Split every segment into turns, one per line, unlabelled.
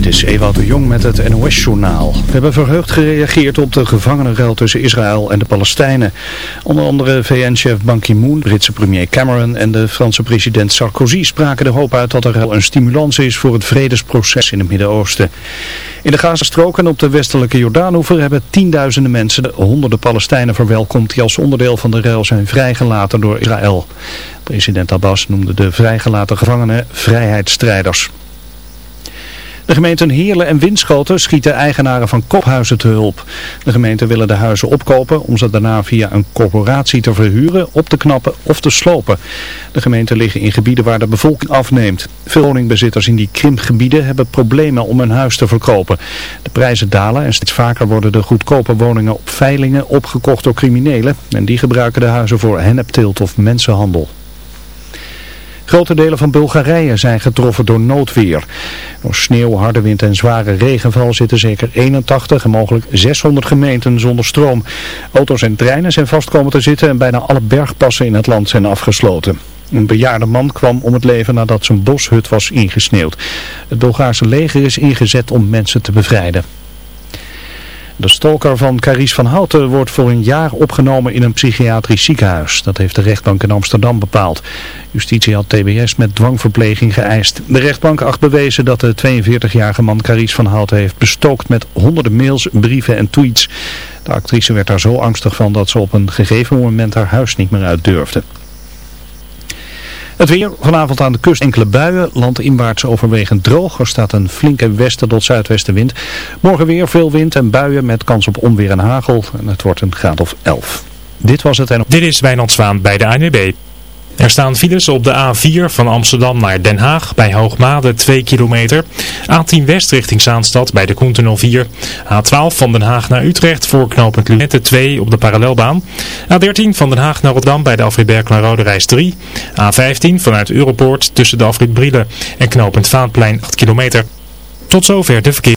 Dit is Ewout de Jong met het NOS-journaal. We hebben verheugd gereageerd op de gevangenenruil tussen Israël en de Palestijnen. Onder andere VN-chef Ban Ki-moon, Britse premier Cameron en de Franse president Sarkozy spraken de hoop uit dat er een stimulans is voor het vredesproces in het Midden-Oosten. In de Gazastrook en op de westelijke Jordaanoever hebben tienduizenden mensen de honderden Palestijnen verwelkomd die als onderdeel van de ruil zijn vrijgelaten door Israël. President Abbas noemde de vrijgelaten gevangenen vrijheidsstrijders. De gemeenten Heerlen en Winschoten schieten eigenaren van kophuizen te hulp. De gemeenten willen de huizen opkopen om ze daarna via een corporatie te verhuren, op te knappen of te slopen. De gemeenten liggen in gebieden waar de bevolking afneemt. Veel woningbezitters in die krimpgebieden hebben problemen om hun huis te verkopen. De prijzen dalen en steeds vaker worden de goedkope woningen op veilingen opgekocht door criminelen. En die gebruiken de huizen voor hennepteelt of mensenhandel. Grote delen van Bulgarije zijn getroffen door noodweer. Door sneeuw, harde wind en zware regenval zitten zeker 81 en mogelijk 600 gemeenten zonder stroom. Auto's en treinen zijn vast komen te zitten en bijna alle bergpassen in het land zijn afgesloten. Een bejaarde man kwam om het leven nadat zijn boshut was ingesneeuwd. Het Bulgaarse leger is ingezet om mensen te bevrijden. De stalker van Carice van Houten wordt voor een jaar opgenomen in een psychiatrisch ziekenhuis. Dat heeft de rechtbank in Amsterdam bepaald. Justitie had TBS met dwangverpleging geëist. De rechtbank acht bewezen dat de 42-jarige man Carice van Houten heeft bestookt met honderden mails, brieven en tweets. De actrice werd daar zo angstig van dat ze op een gegeven moment haar huis niet meer uit durfde. Het weer, vanavond aan de kust enkele buien, landinwaarts overwegend droog. Er staat een flinke westen tot zuidwestenwind. Morgen weer veel wind en buien met kans op onweer en hagel. En het wordt een graad of 11. Dit was het en...
Dit is Wijnand Zwaan bij de ANWB. Er staan files op de A4 van Amsterdam naar Den Haag bij Hoogmade 2 kilometer. A10 West richting Zaanstad bij de Koentunnel 4. A12 van Den Haag naar Utrecht voor knooppunt Lunette 2 op de parallelbaan. A13 van Den Haag naar Rotterdam bij de afrit Berkelen-Rode reis 3. A15 vanuit Europoort tussen de afrit Brielen en knooppunt Vaanplein 8 kilometer. Tot zover de verkeer.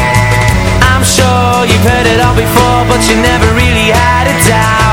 You've heard it all before, but you never really had a doubt.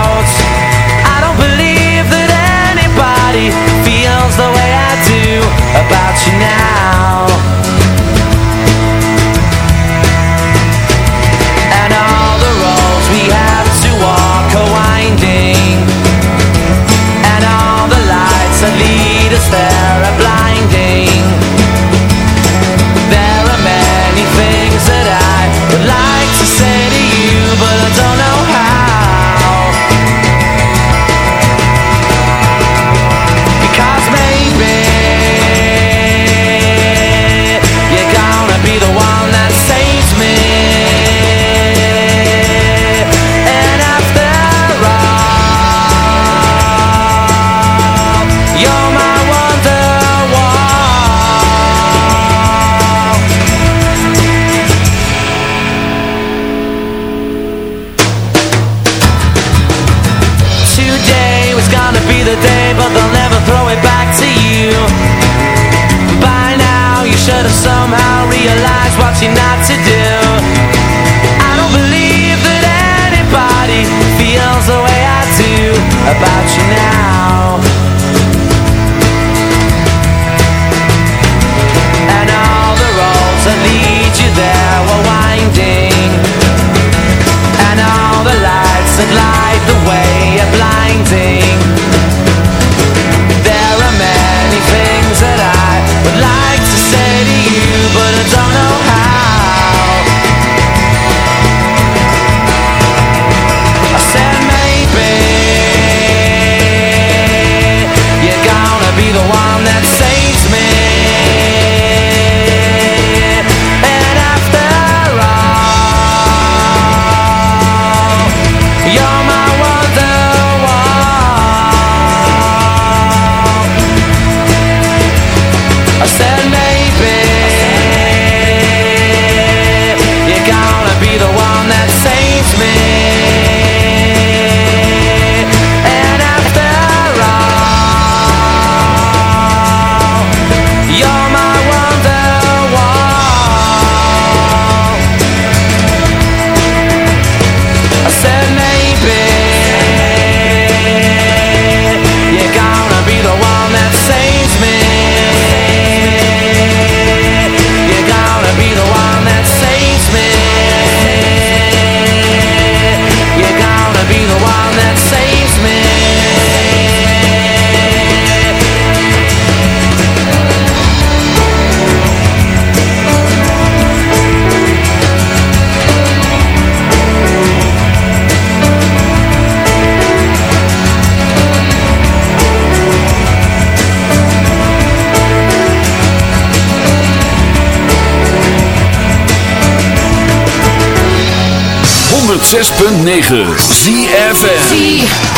106.9 ZFN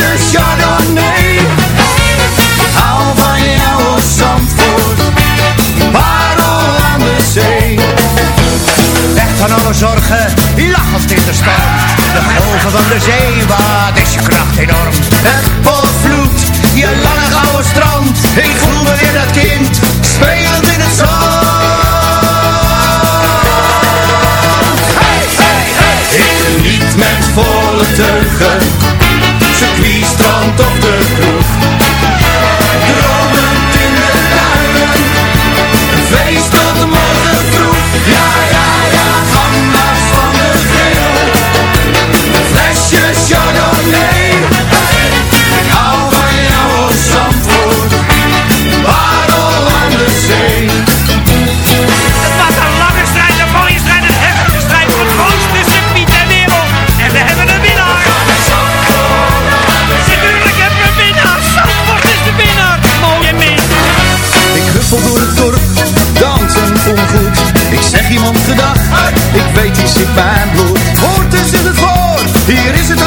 De chardonnay. Hou van jouw Zandvoort, al aan de zee. Weg van alle zorgen, lachend in de storm. De golven van de zee, wat is je kracht enorm. Het bos je lange gouden strand. Ik voel me weer dat kind, spelend in het zand. Ik met volle teugen strand of de kroeg. mijn is in het woord, hier is het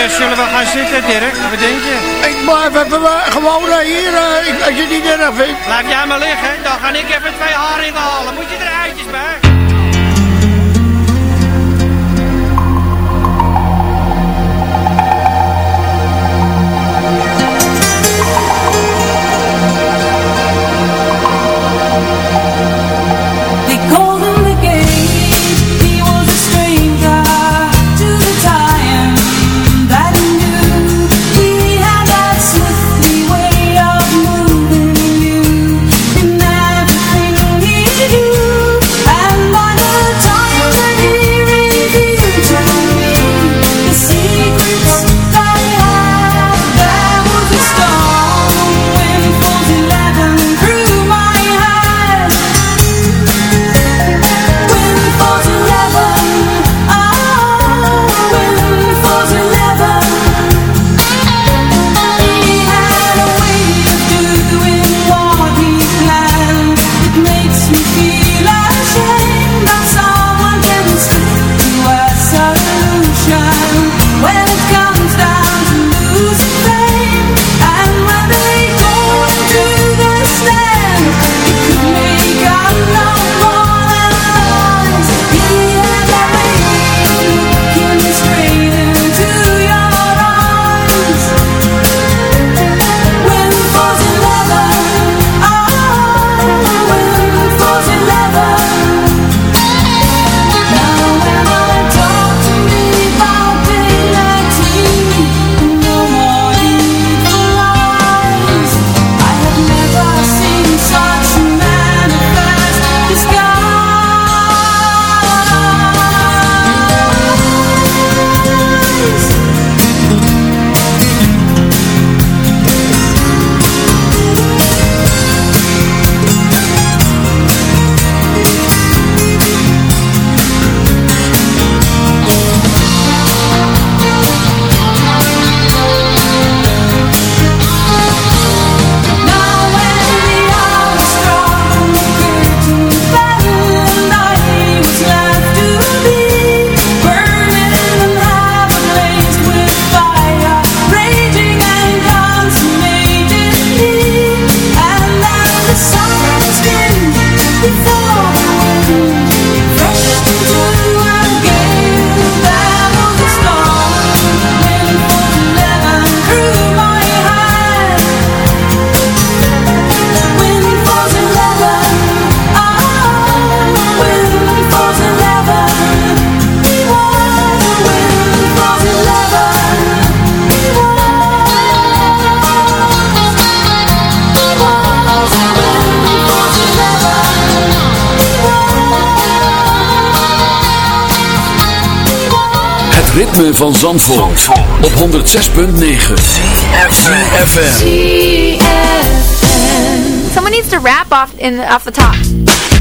Eh, zullen we gaan zitten, Dirk?
van Zandvoort, op 106.9
Someone needs to wrap off in off the top.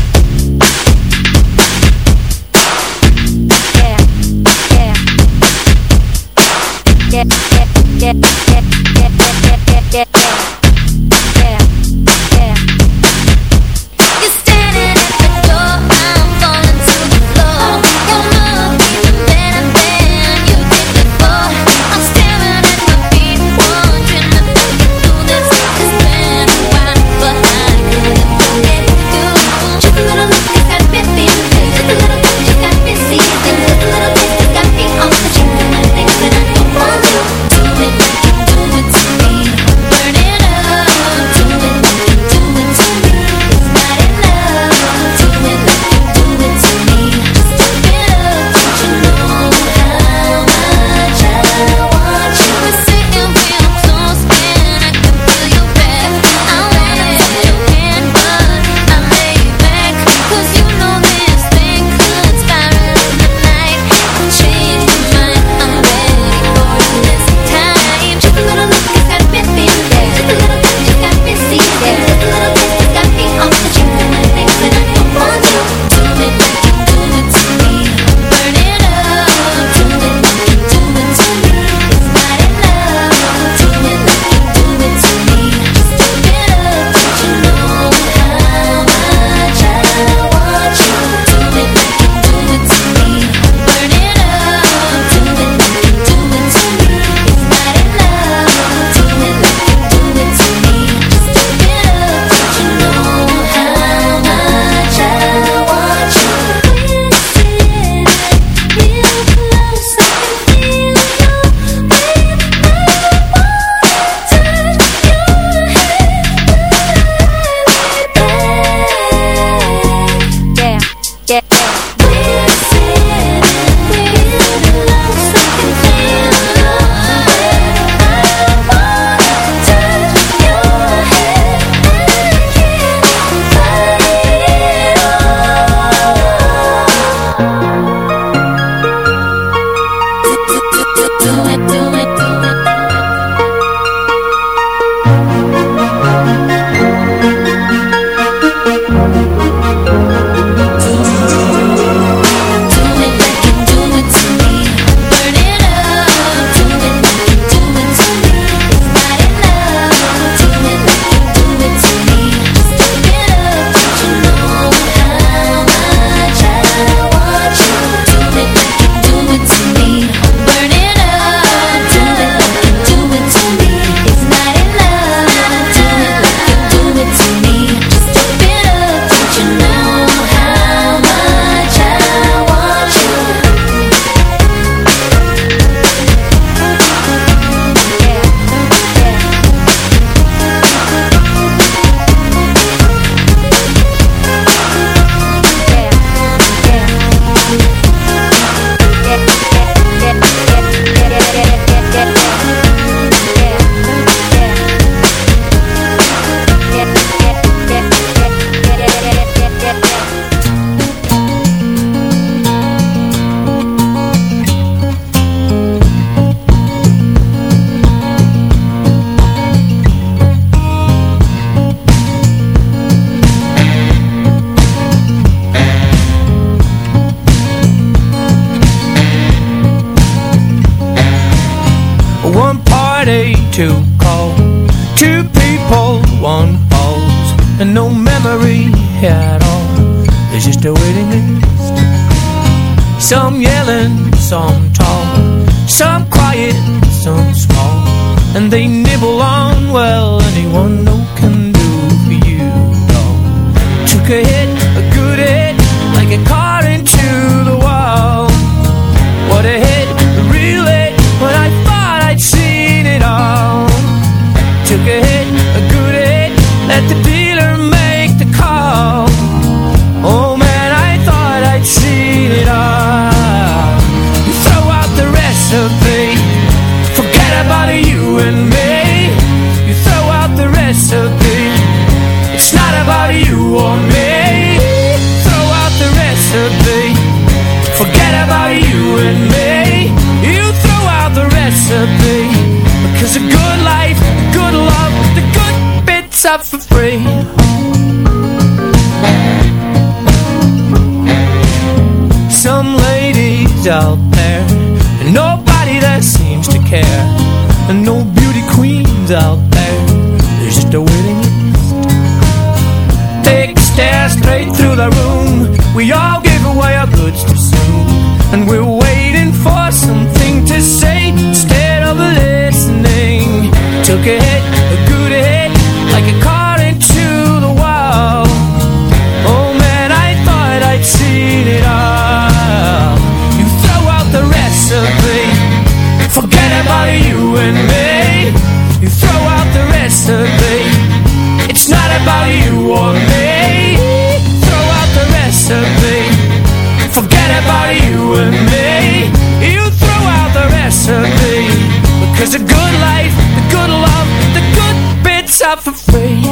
Because a good life, good love, the good bits are for free. Some ladies out there And nobody that seems to care. And no beauty queens out there There's just a waiting list. Take a stare straight through the room. We all give away our goods too soon. And we're waiting for something to say. Of listening took it. Because the good life, the good love The good bits are for free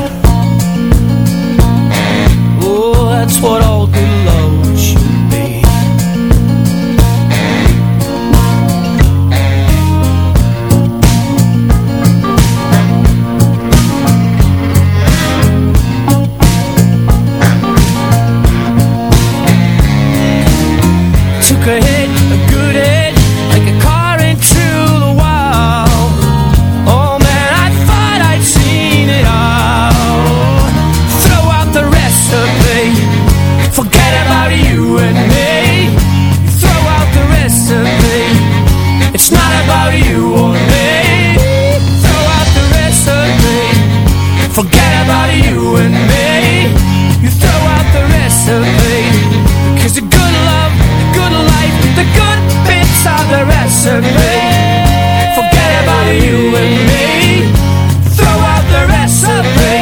the recipe Forget about you and me. Throw out the recipe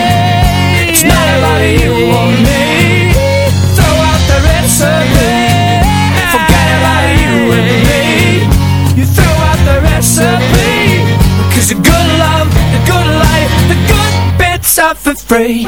It's not about you or me. Throw out the recipe Forget about you and me. You throw out the recipe Because the good love, the good life The good bits are for free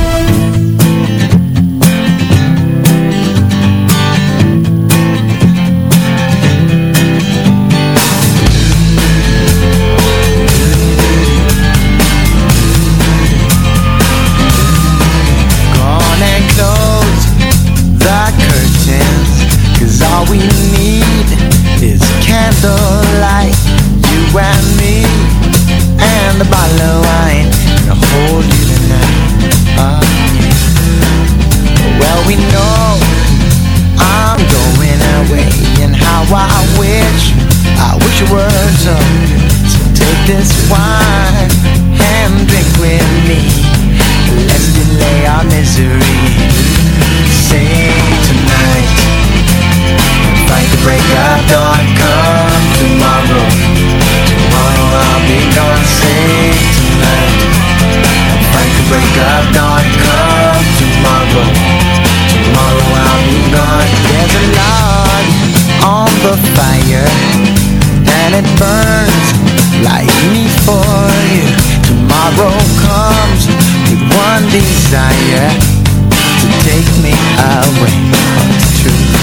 sorrow comes with one desire To take me away from the truth.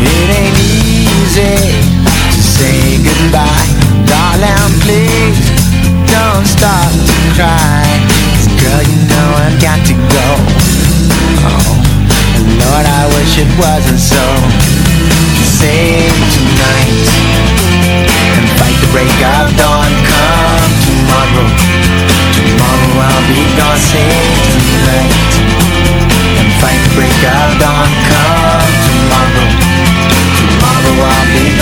It ain't easy to say goodbye. Darling, please don't stop to cry. Girl, you know I've got to go. Oh, Lord, I wish it wasn't so. Save tonight And fight the break of dawn. Come tomorrow. I'll be gone safe tonight And fight the break of dawn Come tomorrow. Tomorrow I'll be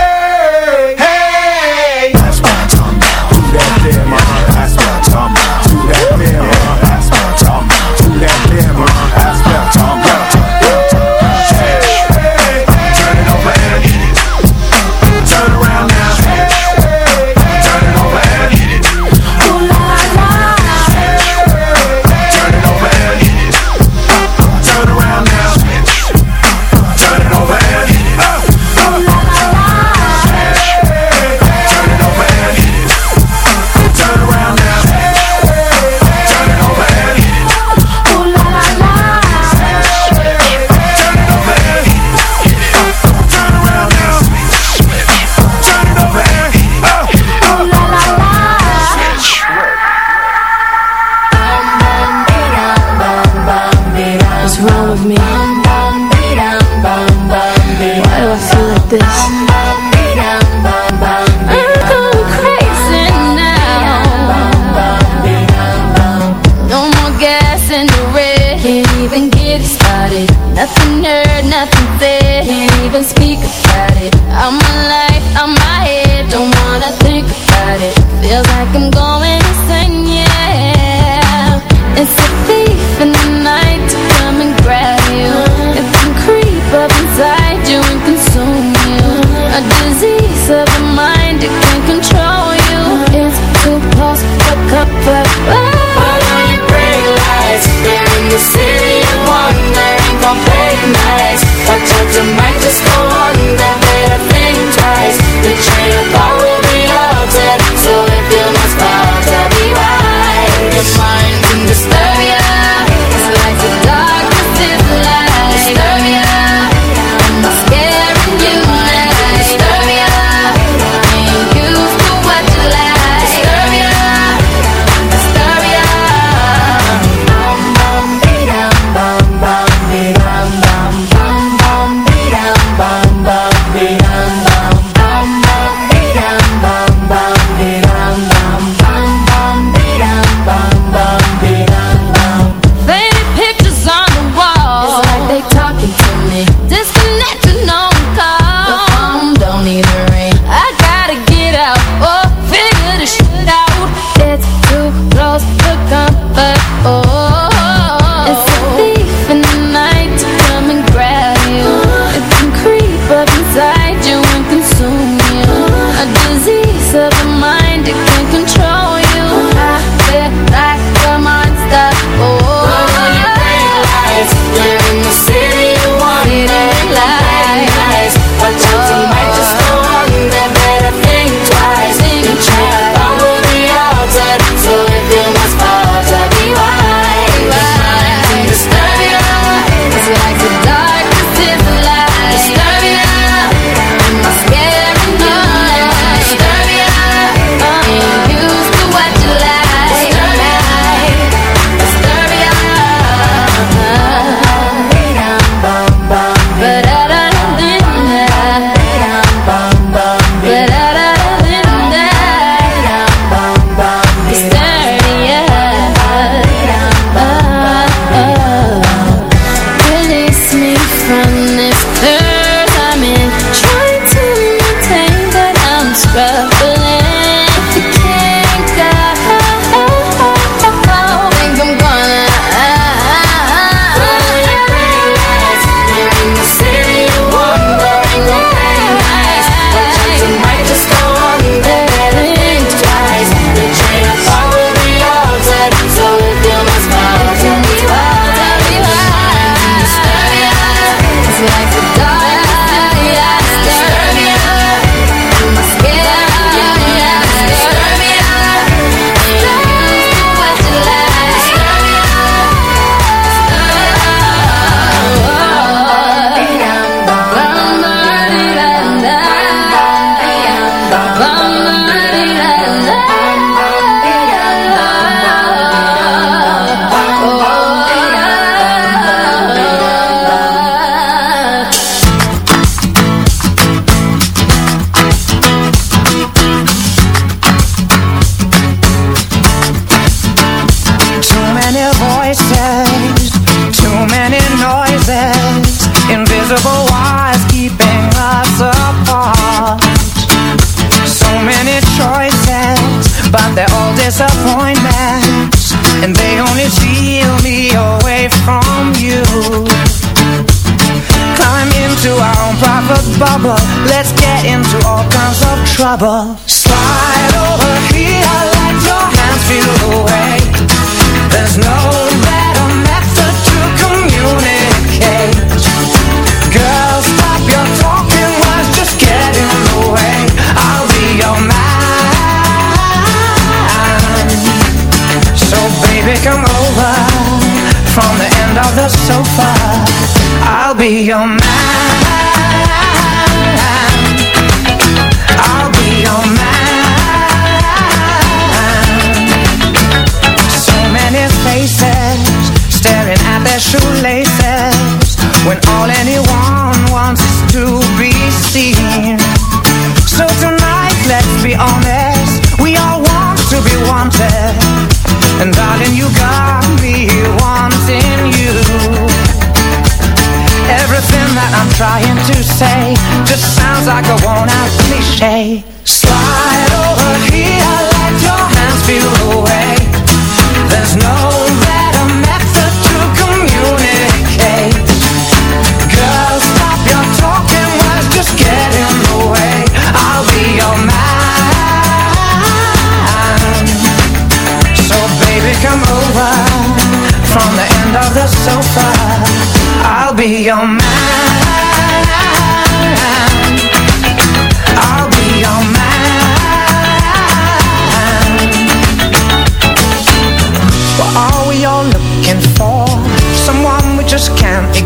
need her trouble cliche. Slide over here, let your hands feel the way. There's no better method to communicate. Stop your talking words, just get in the way I'll be your man. So baby, come over From the end of the sofa. I'll be your man.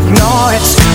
ignore it.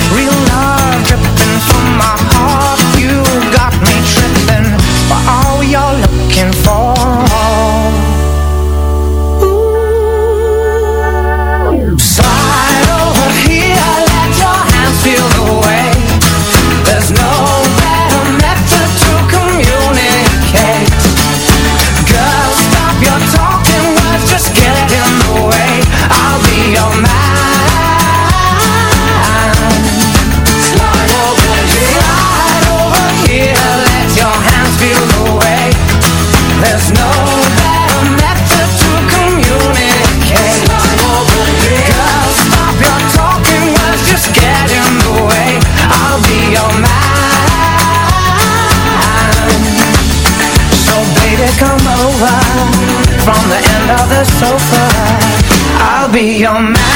I'll be your man.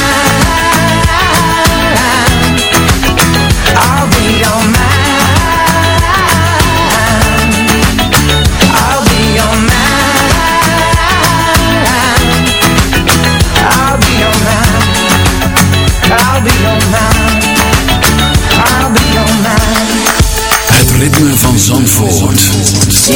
Het ritme van Zandvoort. Zandvoort.